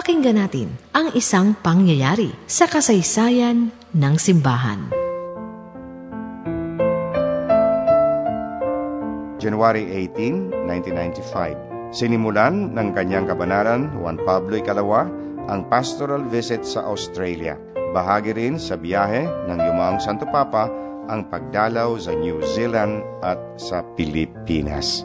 Pakinggan natin ang isang pangyayari sa kasaysayan ng simbahan. January 18, 1995. Sinimulan ng kanyang kabanaran Juan Pablo Ikalawa ang pastoral visit sa Australia. Bahagi rin sa biyahe ng Yumaong Santo Papa ang pagdalaw sa New Zealand at sa Pilipinas.